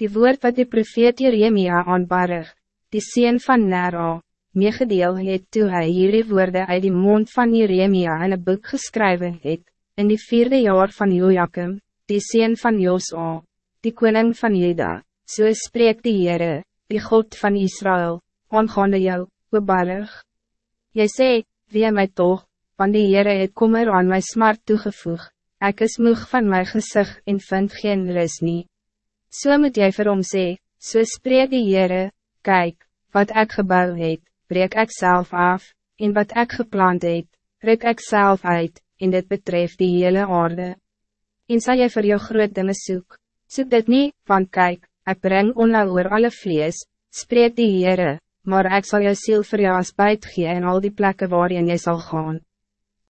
Die woord wat die profeet Jeremia aan Barig, die sien van Nera, meegedeel het toe hy hierdie woorde uit die mond van Jeremia in een boek geskrywe het, in die vierde jaar van Joachim, die sien van Josa, die koning van Juda, so spreek die Heere, die God van Israël, aangaande jou, o Barig. Jy sê, wie my toch, want die Heere het kommer aan my smart toegevoeg, ek is moeg van my gezicht en vind geen rust nie. So moet jy vir hom sê, so spreek die Heere, kyk, wat ek gebouw het, breek ek self af, en wat ek geplant het, ruk ek self uit, en dit betreft die hele aarde. En sal jy vir jou groot dinge soek, soek dit niet, want kyk, ek breng onheil oor alle vlees, spreek die Heere, maar ik zal jou ziel vir jou as buit gee in al die plekken waarin jy zal gaan.